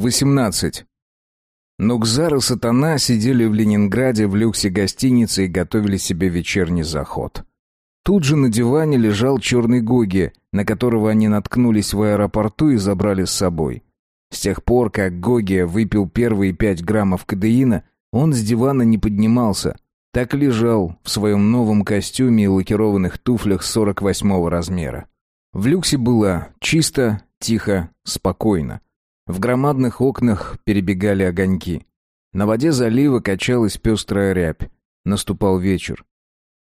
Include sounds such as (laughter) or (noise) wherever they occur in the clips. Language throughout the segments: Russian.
18. Нукзар и Сатана сидели в Ленинграде в люксе гостиницы и готовили себе вечерний заход. Тут же на диване лежал черный Гоги, на которого они наткнулись в аэропорту и забрали с собой. С тех пор, как Гоги выпил первые пять граммов кадеина, он с дивана не поднимался, так лежал в своем новом костюме и лакированных туфлях 48 размера. В люксе было чисто, тихо, спокойно. В громадных окнах перебегали огоньки. На воде залива качалась пестрая рябь. Наступал вечер.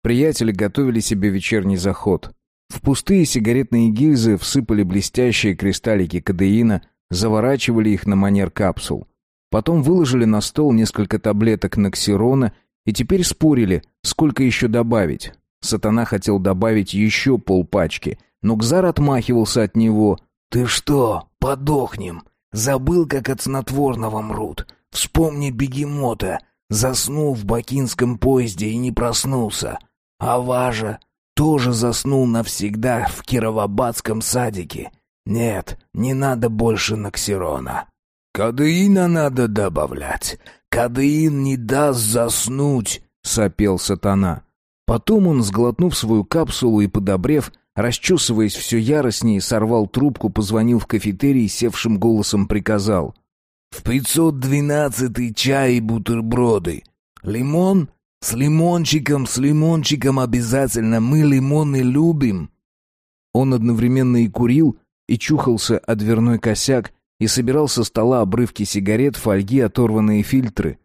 Приятели готовили себе вечерний заход. В пустые сигаретные гильзы всыпали блестящие кристаллики кадеина, заворачивали их на манер капсул. Потом выложили на стол несколько таблеток ноксирона и теперь спорили, сколько еще добавить. Сатана хотел добавить еще полпачки, но Гзар отмахивался от него. «Ты что, подохнем? Забыл, как от снотворного мрут. Вспомни бегемота. Заснул в бакинском поезде и не проснулся. А Важа тоже заснул навсегда в Кировобадском садике. Нет, не надо больше Ноксирона. Кадеина надо добавлять. Кадеин не даст заснуть, сопел сатана. Потом он, сглотнув свою капсулу и подобрев, Расчесываясь все яростнее, сорвал трубку, позвонил в кафетерий и севшим голосом приказал. «В пятьсот двенадцатый чай и бутерброды. Лимон? С лимончиком, с лимончиком обязательно. Мы лимоны любим». Он одновременно и курил, и чухался о дверной косяк, и собирал со стола обрывки сигарет, фольги, оторванные фильтры.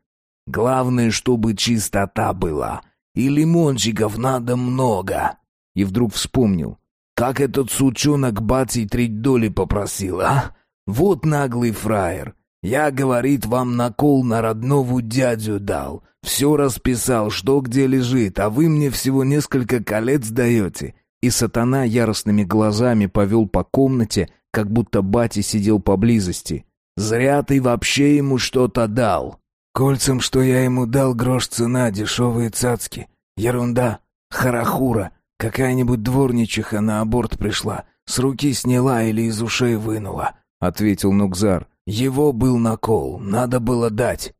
«Главное, чтобы чистота была. И лимончиков надо много». И вдруг вспомнил. Как этот сучонок бати треть доли попросил, а? Вот наглый фраер. Я, говорит, вам накол на родного дядю дал. Все расписал, что где лежит, а вы мне всего несколько колец даете. И сатана яростными глазами повел по комнате, как будто бати сидел поблизости. Зря ты вообще ему что-то дал. Кольцам, что я ему дал, грош цена, дешевые цацки. Ерунда, харахура. Какая-нибудь дворничиха на аборт пришла, с руки сняла или из ушей вынула, ответил Нукзар. Его был накол, надо было дать.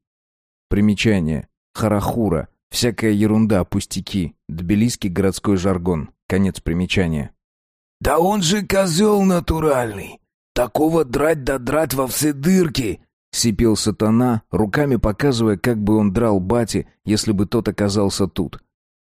Примечание. Харахура. Всякая ерунда, пустяки. Тбилисский городской жаргон. Конец примечания. «Да он же козел натуральный! Такого драть да драть во все дырки!» — сипел сатана, руками показывая, как бы он драл бати, если бы тот оказался тут.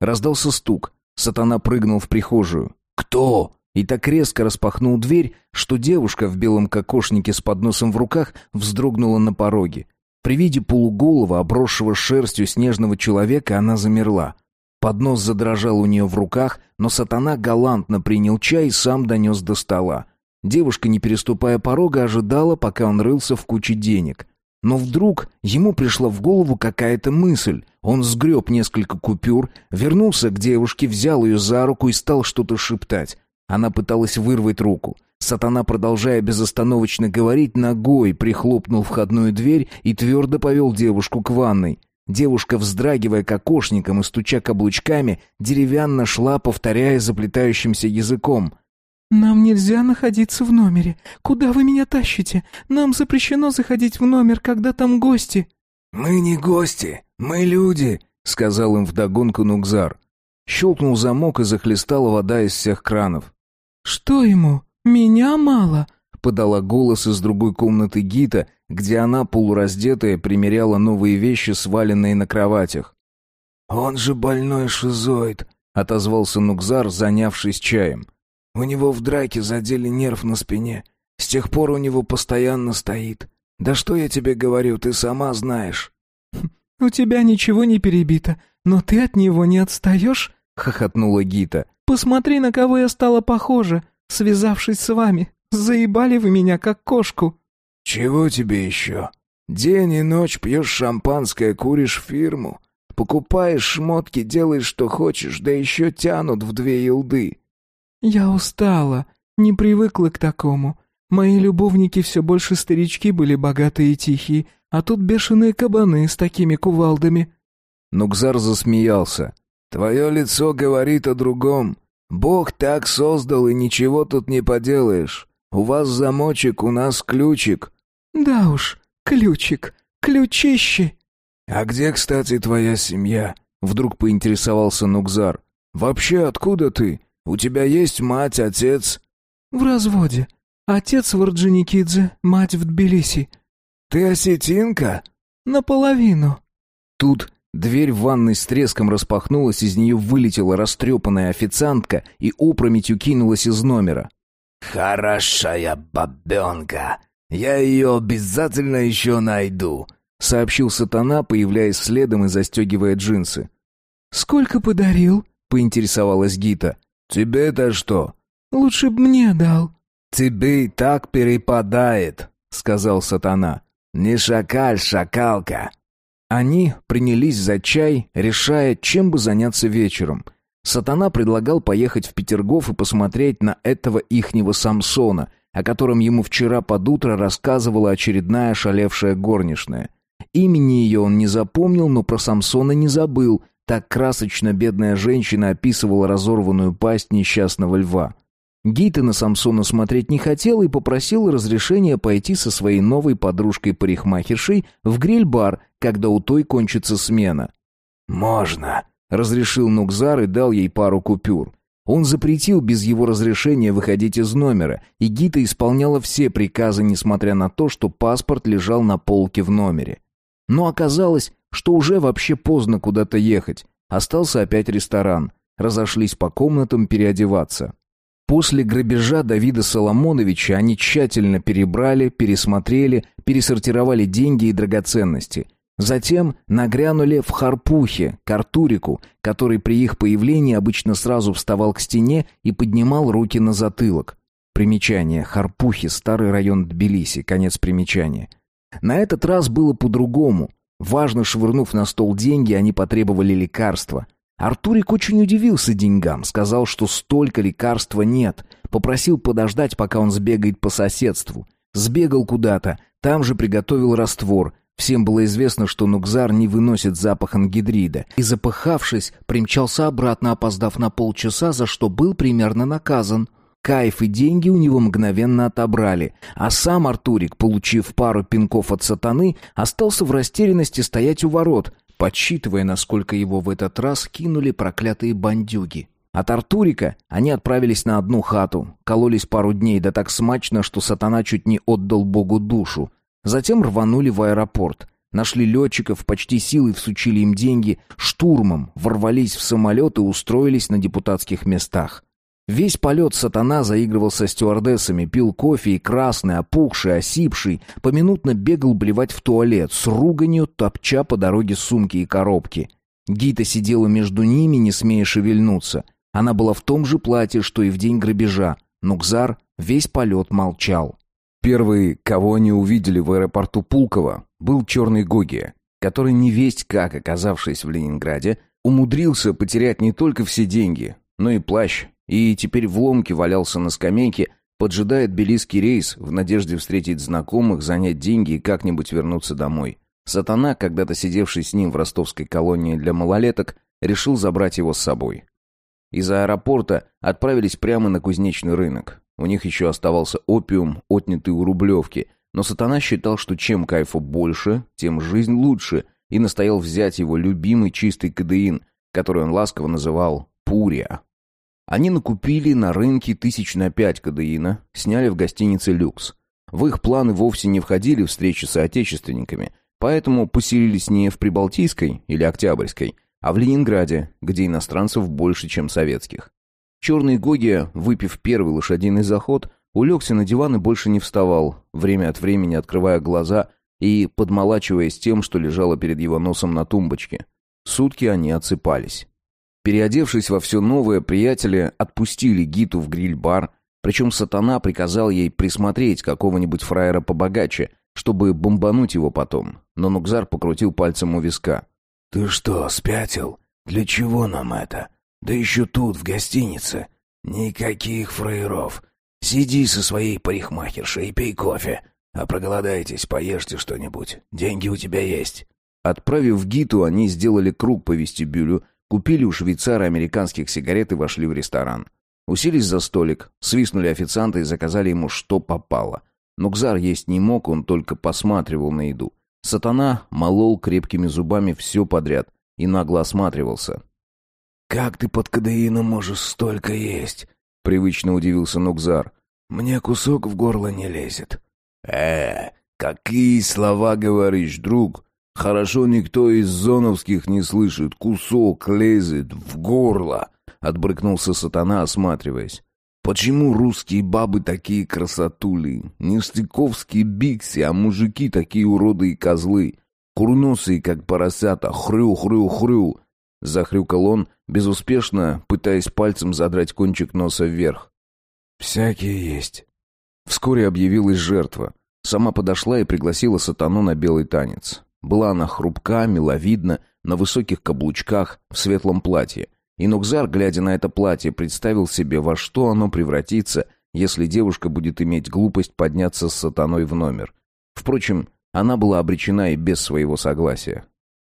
Раздался стук. Сатана прыгнул в прихожую. «Кто?» И так резко распахнул дверь, что девушка в белом кокошнике с подносом в руках вздрогнула на пороге. При виде полуголого, обросшего шерстью снежного человека, она замерла. Поднос задрожал у нее в руках, но сатана галантно принял чай и сам донес до стола. Девушка, не переступая порога, ожидала, пока он рылся в куче денег. Но вдруг ему пришла в голову какая-то мысль. Он сгреб несколько купюр, вернулся к девушке, взял ее за руку и стал что-то шептать. Она пыталась вырвать руку. Сатана, продолжая безостановочно говорить, ногой прихлопнул входную дверь и твердо повел девушку к ванной. Девушка, вздрагивая кокошником и стуча каблучками, деревянно шла, повторяя заплетающимся языком — «Нам нельзя находиться в номере. Куда вы меня тащите? Нам запрещено заходить в номер, когда там гости». «Мы не гости, мы люди», — сказал им вдогонку Нукзар. Щелкнул замок и захлестала вода из всех кранов. «Что ему? Меня мало?» — подала голос из другой комнаты Гита, где она, полураздетая, примеряла новые вещи, сваленные на кроватях. «Он же больной шизоид», — отозвался Нукзар, занявшись чаем. У него в драке задели нерв на спине. С тех пор у него постоянно стоит. Да что я тебе говорю, ты сама знаешь». (laughs) «У тебя ничего не перебито, но ты от него не отстаешь?» — хохотнула Гита. «Посмотри, на кого я стала похожа, связавшись с вами. Заебали вы меня, как кошку». «Чего тебе еще? День и ночь пьешь шампанское, куришь фирму. Покупаешь шмотки, делаешь, что хочешь, да еще тянут в две елды. «Я устала, не привыкла к такому. Мои любовники все больше старички были богатые и тихие, а тут бешеные кабаны с такими кувалдами». Нукзар засмеялся. «Твое лицо говорит о другом. Бог так создал, и ничего тут не поделаешь. У вас замочек, у нас ключик». «Да уж, ключик, ключище!» «А где, кстати, твоя семья?» — вдруг поинтересовался Нукзар. «Вообще, откуда ты? У тебя есть мать, отец?» «В разводе. Отец в Орджоникидзе, мать в Тбилиси». «Ты осетинка?» «Наполовину». Тут дверь в ванной с треском распахнулась, из нее вылетела растрепанная официантка и опрометью кинулась из номера. «Хорошая бабенка! Я ее обязательно еще найду!» — сообщил сатана, появляясь следом и застегивая джинсы. «Сколько подарил?» — поинтересовалась Гита. «Тебе-то что?» «Лучше б мне дал». «Тебе и так перепадает», — сказал сатана. «Не шакаль, шакалка». Они принялись за чай, решая, чем бы заняться вечером. Сатана предлагал поехать в Петергоф и посмотреть на этого ихнего Самсона, о котором ему вчера под утро рассказывала очередная шалевшая горничная. Имени ее он не запомнил, но про Самсона не забыл. Так красочно бедная женщина описывала разорванную пасть несчастного льва. Гейта на Самсона смотреть не хотел и попросил разрешения пойти со своей новой подружкой-парикмахершей в гриль-бар, когда у той кончится смена. «Можно», — разрешил Нукзар и дал ей пару купюр. Он запретил без его разрешения выходить из номера, и Гита исполняла все приказы, несмотря на то, что паспорт лежал на полке в номере. Но оказалось, что уже вообще поздно куда-то ехать. Остался опять ресторан. Разошлись по комнатам переодеваться. После грабежа Давида Соломоновича они тщательно перебрали, пересмотрели, пересортировали деньги и драгоценности. Затем нагрянули в Харпухе, к Артурику, который при их появлении обычно сразу вставал к стене и поднимал руки на затылок. Примечание. Харпухи, старый район Тбилиси. Конец примечания. На этот раз было по-другому. Важно швырнув на стол деньги, они потребовали лекарства. Артурик очень удивился деньгам, сказал, что столько лекарства нет, попросил подождать, пока он сбегает по соседству. Сбегал куда-то, там же приготовил раствор. Всем было известно, что Нукзар не выносит запах ангидрида, и, запыхавшись, примчался обратно, опоздав на полчаса, за что был примерно наказан. Кайф и деньги у него мгновенно отобрали, а сам Артурик, получив пару пинков от сатаны, остался в растерянности стоять у ворот, подсчитывая, насколько его в этот раз кинули проклятые бандюги. От Артурика они отправились на одну хату, кололись пару дней, да так смачно, что сатана чуть не отдал Богу душу. Затем рванули в аэропорт. Нашли летчиков, почти силой всучили им деньги, штурмом ворвались в самолет и устроились на депутатских местах. Весь полет сатана заигрывал со стюардессами, пил кофе и красный, опухший, осипший, поминутно бегал блевать в туалет, с руганью топча по дороге сумки и коробки. Гита сидела между ними, не смея шевельнуться. Она была в том же платье, что и в день грабежа. Нукзар весь полет молчал. Первый, кого они увидели в аэропорту Пулково, был черный Гоги, который, не весть как оказавшись в Ленинграде, умудрился потерять не только все деньги, но и плащ, и теперь в ломке валялся на скамейке, поджидает белийский рейс в надежде встретить знакомых, занять деньги и как-нибудь вернуться домой. Сатана, когда-то сидевший с ним в ростовской колонии для малолеток, решил забрать его с собой. Из аэропорта отправились прямо на кузнечный рынок. У них еще оставался опиум, отнятый у Рублевки, но Сатана считал, что чем кайфа больше, тем жизнь лучше, и настоял взять его любимый чистый кадеин, который он ласково называл «пурия». Они накупили на рынке тысяч на пять кадеина, сняли в гостинице «Люкс». В их планы вовсе не входили встречи с соотечественниками, поэтому поселились не в Прибалтийской или Октябрьской, а в Ленинграде, где иностранцев больше, чем советских. Черный Гоги, выпив первый лошадиный заход, улегся на диван и больше не вставал, время от времени открывая глаза и подмолачиваясь тем, что лежало перед его носом на тумбочке. Сутки они отсыпались. Переодевшись во все новое, приятели отпустили Гиту в гриль-бар, причем сатана приказал ей присмотреть какого-нибудь фраера побогаче, чтобы бомбануть его потом. Но Нукзар покрутил пальцем у виска. «Ты что, спятил? Для чего нам это? Да еще тут, в гостинице. Никаких фраеров. Сиди со своей парикмахершей и пей кофе. А проголодаетесь, поешьте что-нибудь. Деньги у тебя есть». Отправив Гиту, они сделали круг по вестибюлю, Купили у швейцара американских сигарет и вошли в ресторан. Уселись за столик, свистнули официанта и заказали ему что попало. Нукзар есть не мог, он только посматривал на еду. Сатана молол крепкими зубами все подряд и нагло осматривался. «Как ты под кадеином можешь столько есть?» — привычно удивился Нукзар. «Мне кусок в горло не лезет». «Э, какие слова говоришь, друг? Хорошо никто из зоновских не слышит. Кусок лезет в горло!» — отбрыкнулся сатана, осматриваясь. «Почему русские бабы такие красотули? Не стыковские бикси, а мужики такие уроды и козлы. Курносые, как поросята, хрю-хрю-хрю!» Захрюкал он, безуспешно пытаясь пальцем задрать кончик носа вверх. «Всякие есть». Вскоре объявилась жертва. Сама подошла и пригласила сатану на белый танец. Была она хрупка, миловидна, на высоких каблучках, в светлом платье. И Нукзар, глядя на это платье, представил себе, во что оно превратится, если девушка будет иметь глупость подняться с сатаной в номер. Впрочем, она была обречена и без своего согласия.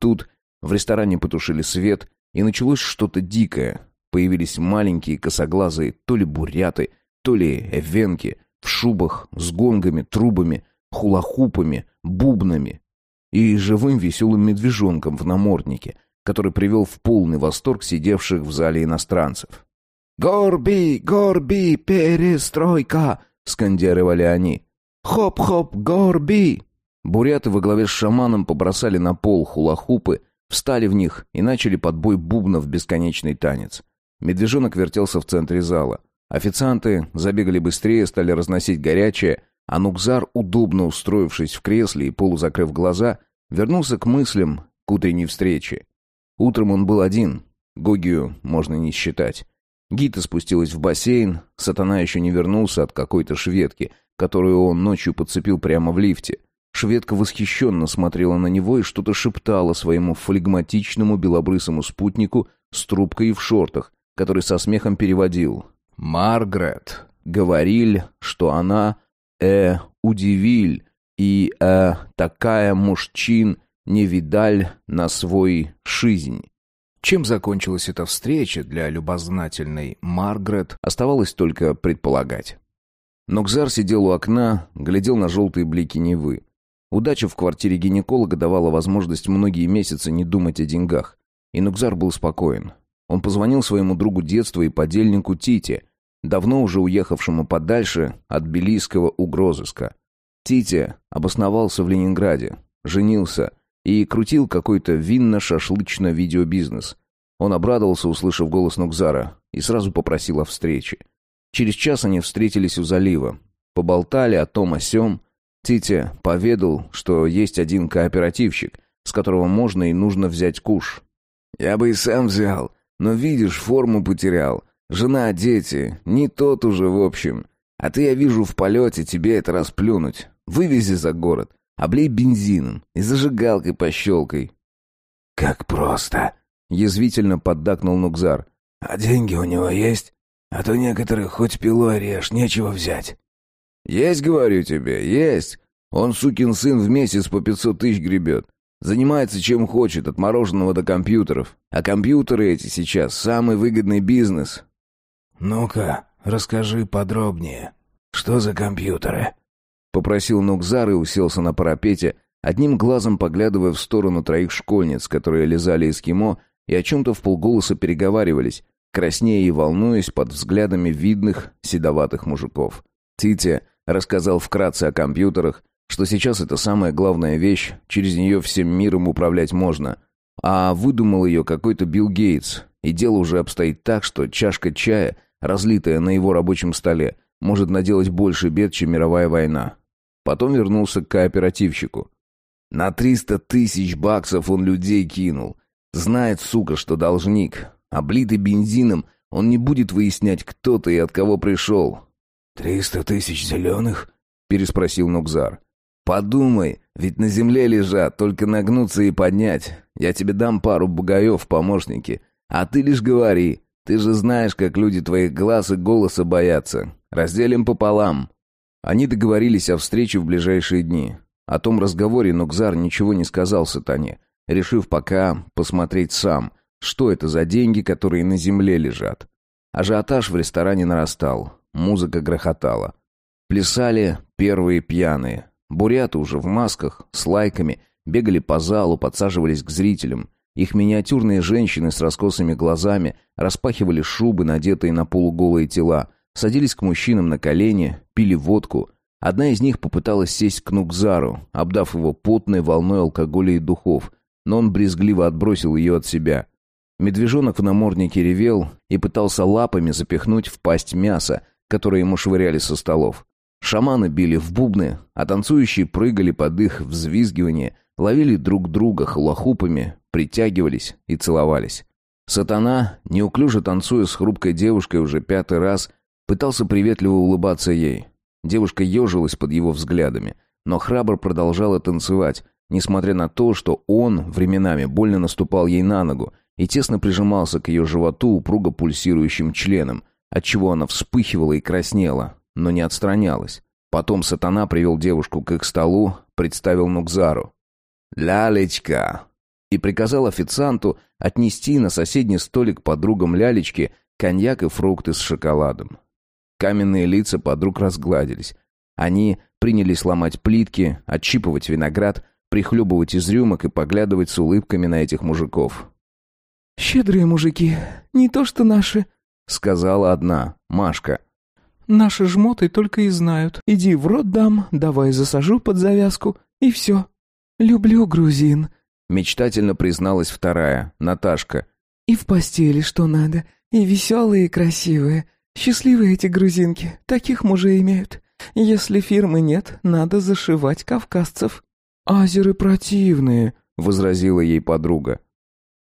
Тут в ресторане потушили свет, и началось что-то дикое. Появились маленькие косоглазые то ли буряты, то ли эвенки, в шубах, с гонгами, трубами, хулахупами, бубнами и живым веселым медвежонком в наморднике, который привел в полный восторг сидевших в зале иностранцев. «Горби, горби, перестройка!» — скандировали они. «Хоп-хоп, горби!» Буряты во главе с шаманом побросали на пол хулахупы, встали в них и начали под бой бубнов бесконечный танец. Медвежонок вертелся в центре зала. Официанты забегали быстрее, стали разносить горячее, а Нукзар, удобно устроившись в кресле и полузакрыв глаза, вернулся к мыслям к утренней встрече. Утром он был один, Гогию можно не считать. Гита спустилась в бассейн, сатана еще не вернулся от какой-то шведки, которую он ночью подцепил прямо в лифте. Шведка восхищенно смотрела на него и что-то шептала своему флегматичному белобрысому спутнику с трубкой и в шортах, который со смехом переводил. «Маргарет, говорили, что она, э, удивиль, и, э, такая мужчин не видаль на свой жизнь». Чем закончилась эта встреча для любознательной Маргарет, оставалось только предполагать. Но Кзар сидел у окна, глядел на желтые блики Невы. Удача в квартире гинеколога давала возможность многие месяцы не думать о деньгах. И Нукзар был спокоен. Он позвонил своему другу детства и подельнику Тите, давно уже уехавшему подальше от Белийского угрозыска. Тите обосновался в Ленинграде, женился и крутил какой-то винно-шашлычно-видеобизнес. Он обрадовался, услышав голос Нукзара, и сразу попросил о встрече. Через час они встретились у залива, поболтали о том о сём, Тите поведал, что есть один кооперативщик, с которого можно и нужно взять куш. «Я бы и сам взял, но, видишь, форму потерял. Жена, дети, не тот уже в общем. А ты, я вижу, в полете тебе это расплюнуть. Вывези за город, облей бензином и зажигалкой пощелкай». «Как просто!» — язвительно поддакнул Нукзар. «А деньги у него есть? А то некоторых хоть пилой режь, нечего взять». «Есть, говорю тебе, есть. Он, сукин сын, в месяц по пятьсот тысяч гребет. Занимается чем хочет, от мороженого до компьютеров. А компьютеры эти сейчас самый выгодный бизнес». «Ну-ка, расскажи подробнее. Что за компьютеры?» Попросил Нукзар и уселся на парапете, одним глазом поглядывая в сторону троих школьниц, которые лизали эскимо и о чем-то в полголоса переговаривались, краснея и волнуясь под взглядами видных седоватых мужиков. Тите Рассказал вкратце о компьютерах, что сейчас это самая главная вещь, через нее всем миром управлять можно. А выдумал ее какой-то Билл Гейтс, и дело уже обстоит так, что чашка чая, разлитая на его рабочем столе, может наделать больше бед, чем мировая война. Потом вернулся к кооперативщику. На триста тысяч баксов он людей кинул. Знает, сука, что должник. Облитый бензином, он не будет выяснять, кто ты и от кого пришел. «Триста тысяч зеленых?» — переспросил Нукзар. «Подумай, ведь на земле лежат, только нагнуться и поднять. Я тебе дам пару бугаев помощники, а ты лишь говори. Ты же знаешь, как люди твоих глаз и голоса боятся. Разделим пополам». Они договорились о встрече в ближайшие дни. О том разговоре Нукзар ничего не сказал Сатане, решив пока посмотреть сам, что это за деньги, которые на земле лежат. Ажиотаж в ресторане нарастал. Музыка грохотала. Плясали первые пьяные. Буряты уже в масках, с лайками, бегали по залу, подсаживались к зрителям. Их миниатюрные женщины с раскосыми глазами распахивали шубы, надетые на полуголые тела, садились к мужчинам на колени, пили водку. Одна из них попыталась сесть к Нукзару, обдав его потной волной алкоголя и духов, но он брезгливо отбросил ее от себя. Медвежонок в наморднике ревел и пытался лапами запихнуть в пасть мясо, которое ему швыряли со столов. Шаманы били в бубны, а танцующие прыгали под их взвизгивание, ловили друг друга хулахупами, притягивались и целовались. Сатана, неуклюже танцуя с хрупкой девушкой уже пятый раз, пытался приветливо улыбаться ей. Девушка ежилась под его взглядами, но храбр продолжала танцевать, несмотря на то, что он временами больно наступал ей на ногу и тесно прижимался к ее животу упруго пульсирующим членом, отчего она вспыхивала и краснела, но не отстранялась. Потом сатана привел девушку к их столу, представил Нукзару. «Лялечка!» и приказал официанту отнести на соседний столик подругам Лялечки коньяк и фрукты с шоколадом. Каменные лица подруг разгладились. Они принялись ломать плитки, отщипывать виноград, прихлебывать из рюмок и поглядывать с улыбками на этих мужиков. «Щедрые мужики, не то что наши», — сказала одна, Машка. «Наши жмоты только и знают. Иди в рот дам, давай засажу под завязку, и все. Люблю грузин», — мечтательно призналась вторая, Наташка. «И в постели что надо, и веселые, и красивые. Счастливые эти грузинки, таких мужей имеют. Если фирмы нет, надо зашивать кавказцев». «Азеры противные», — возразила ей подруга.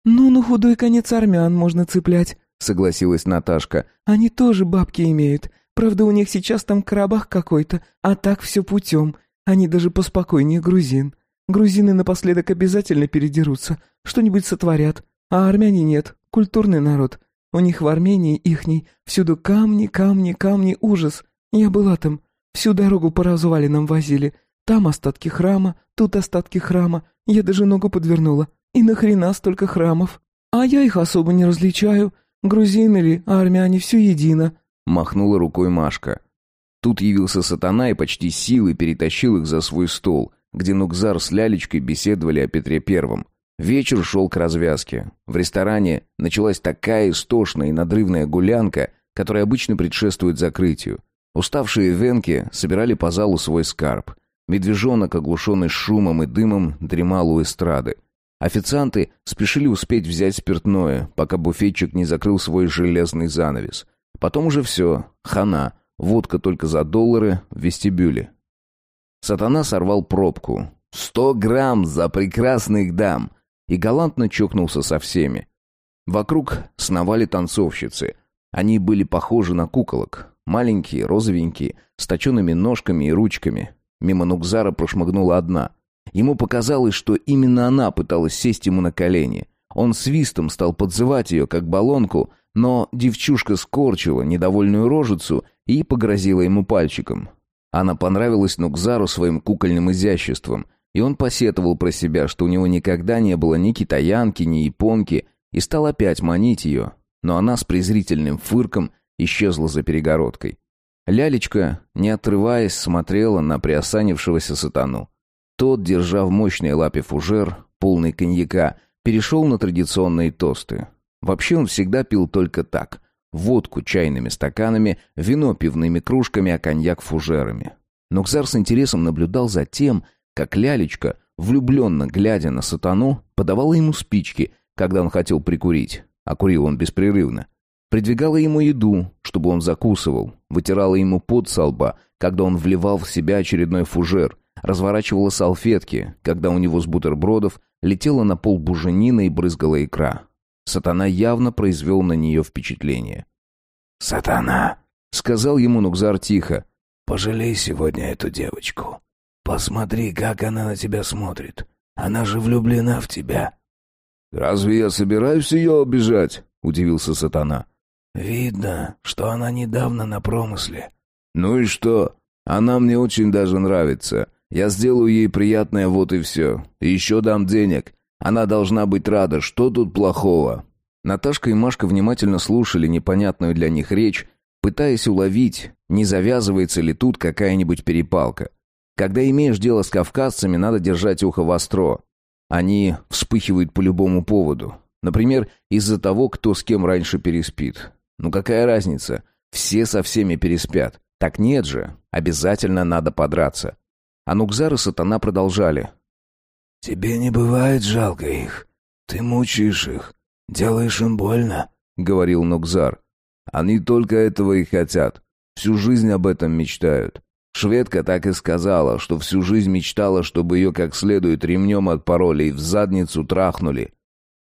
«Ну, на худой конец армян можно цеплять», — согласилась Наташка. «Они тоже бабки имеют. Правда, у них сейчас там карабах какой-то, а так все путем. Они даже поспокойнее грузин. Грузины напоследок обязательно передерутся, что-нибудь сотворят. А армяне нет, культурный народ. У них в Армении ихней всюду камни, камни, камни, ужас. Я была там. Всю дорогу по развалинам возили. Там остатки храма, тут остатки храма. Я даже ногу подвернула. И нахрена столько храмов? А я их особо не различаю. Грузины ли, а армяне все едино. Махнула рукой Машка. Тут явился сатана и почти силой перетащил их за свой стол, где Нукзар с Лялечкой беседовали о Петре Первом. Вечер шел к развязке. В ресторане началась такая истошная и надрывная гулянка, которая обычно предшествует закрытию. Уставшие венки собирали по залу свой скарб. Медвежонок, оглушенный шумом и дымом, дремал у эстрады. Официанты спешили успеть взять спиртное, пока буфетчик не закрыл свой железный занавес. Потом уже все, хана, водка только за доллары в вестибюле. Сатана сорвал пробку. «Сто грамм за прекрасных дам!» и галантно чокнулся со всеми. Вокруг сновали танцовщицы. Они были похожи на куколок. Маленькие, розовенькие, с точенными ножками и ручками. Мимо Нукзара прошмыгнула одна. Ему показалось, что именно она пыталась сесть ему на колени. Он свистом стал подзывать ее, как баллонку, но девчушка скорчила недовольную рожицу и погрозила ему пальчиком. Она понравилась Нукзару своим кукольным изяществом, и он посетовал про себя, что у него никогда не было ни китаянки, ни японки, и стал опять манить ее, но она с презрительным фырком исчезла за перегородкой. Лялечка, не отрываясь, смотрела на приосанившегося сатану. Тот, держа в мощной лапе фужер, полный коньяка, перешел на традиционные тосты. Вообще он всегда пил только так. Водку чайными стаканами, вино пивными кружками, а коньяк фужерами. Но Кзар с интересом наблюдал за тем, как лялечка, влюбленно глядя на сатану, подавала ему спички, когда он хотел прикурить, а курил он беспрерывно. Придвигала ему еду, чтобы он закусывал, вытирала ему пот со лба, когда он вливал в себя очередной фужер, разворачивала салфетки, когда у него с бутербродов летела на пол буженина и брызгала икра. Сатана явно произвел на нее впечатление. «Сатана!» — сказал ему Нукзар тихо. «Пожалей сегодня эту девочку. Посмотри, как она на тебя смотрит. Она же влюблена в тебя». «Разве я собираюсь ее обижать?» — удивился Сатана. «Видно, что она недавно на промысле». «Ну и что? Она мне очень даже нравится. Я сделаю ей приятное, вот и все. И еще дам денег. Она должна быть рада. Что тут плохого?» Наташка и Машка внимательно слушали непонятную для них речь, пытаясь уловить, не завязывается ли тут какая-нибудь перепалка. Когда имеешь дело с кавказцами, надо держать ухо востро. Они вспыхивают по любому поводу. Например, из-за того, кто с кем раньше переспит. Ну какая разница? Все со всеми переспят. Так нет же, обязательно надо подраться. А Нукзар и Сатана продолжали. «Тебе не бывает жалко их. Ты мучаешь их, делаешь им больно», — говорил Нукзар. «Они только этого и хотят. Всю жизнь об этом мечтают. Шведка так и сказала, что всю жизнь мечтала, чтобы ее как следует ремнем отпороли и в задницу трахнули.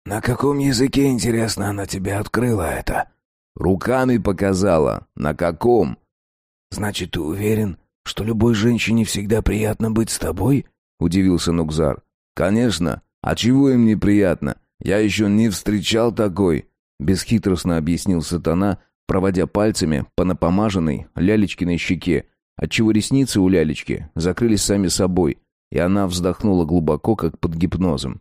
«На каком языке, интересно, она тебе открыла это?» «Руками показала. На каком?» «Значит, ты уверен, что любой женщине всегда приятно быть с тобой?» — удивился Нукзар. «Конечно. А чего им неприятно? Я еще не встречал такой», — бесхитростно объяснил сатана, проводя пальцами по напомаженной лялечкиной щеке, отчего ресницы у лялечки закрылись сами собой, и она вздохнула глубоко, как под гипнозом.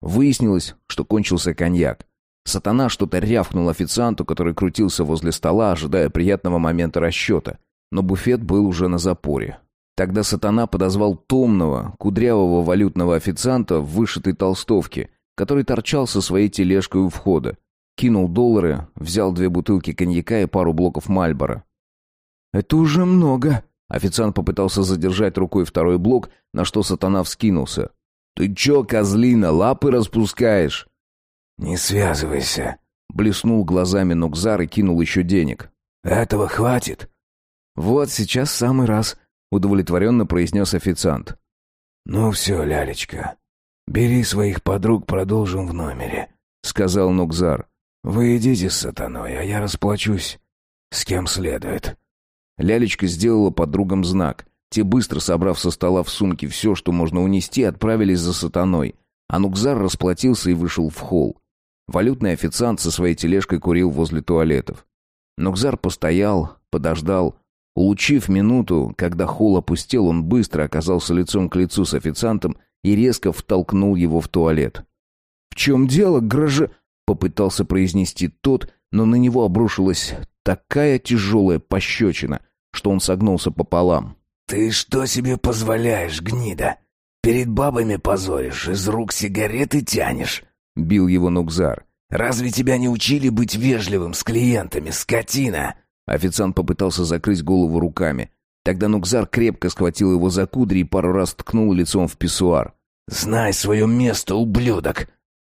Выяснилось, что кончился коньяк. Сатана что-то рявкнул официанту, который крутился возле стола, ожидая приятного момента расчета, но буфет был уже на запоре. Тогда Сатана подозвал томного, кудрявого валютного официанта в вышитой толстовке, который торчал со своей тележкой у входа. Кинул доллары, взял две бутылки коньяка и пару блоков Мальбора. «Это уже много!» Официант попытался задержать рукой второй блок, на что Сатана вскинулся. «Ты чё, козлина, лапы распускаешь?» «Не связывайся», — блеснул глазами Нукзар и кинул еще денег. «Этого хватит?» «Вот сейчас самый раз», — удовлетворенно произнес официант. «Ну все, лялечка, бери своих подруг, продолжим в номере», — сказал Нукзар. «Вы идите с сатаной, а я расплачусь с кем следует». Лялечка сделала подругам знак. Те, быстро собрав со стола в сумке все, что можно унести, отправились за сатаной. А Нукзар расплатился и вышел в холл. Валютный официант со своей тележкой курил возле туалетов. Нукзар постоял, подождал. Улучив минуту, когда холл опустел, он быстро оказался лицом к лицу с официантом и резко втолкнул его в туалет. «В чем дело, гроже...» — попытался произнести тот, но на него обрушилась такая тяжелая пощечина, что он согнулся пополам. «Ты что себе позволяешь, гнида? Перед бабами позоришь, из рук сигареты тянешь?» — бил его Нукзар. «Разве тебя не учили быть вежливым с клиентами, скотина?» Официант попытался закрыть голову руками. Тогда Нукзар крепко схватил его за кудри и пару раз ткнул лицом в писсуар. «Знай свое место, ублюдок!»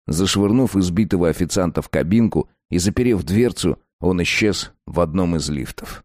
Зашвырнув избитого официанта в кабинку и заперев дверцу, он исчез в одном из лифтов.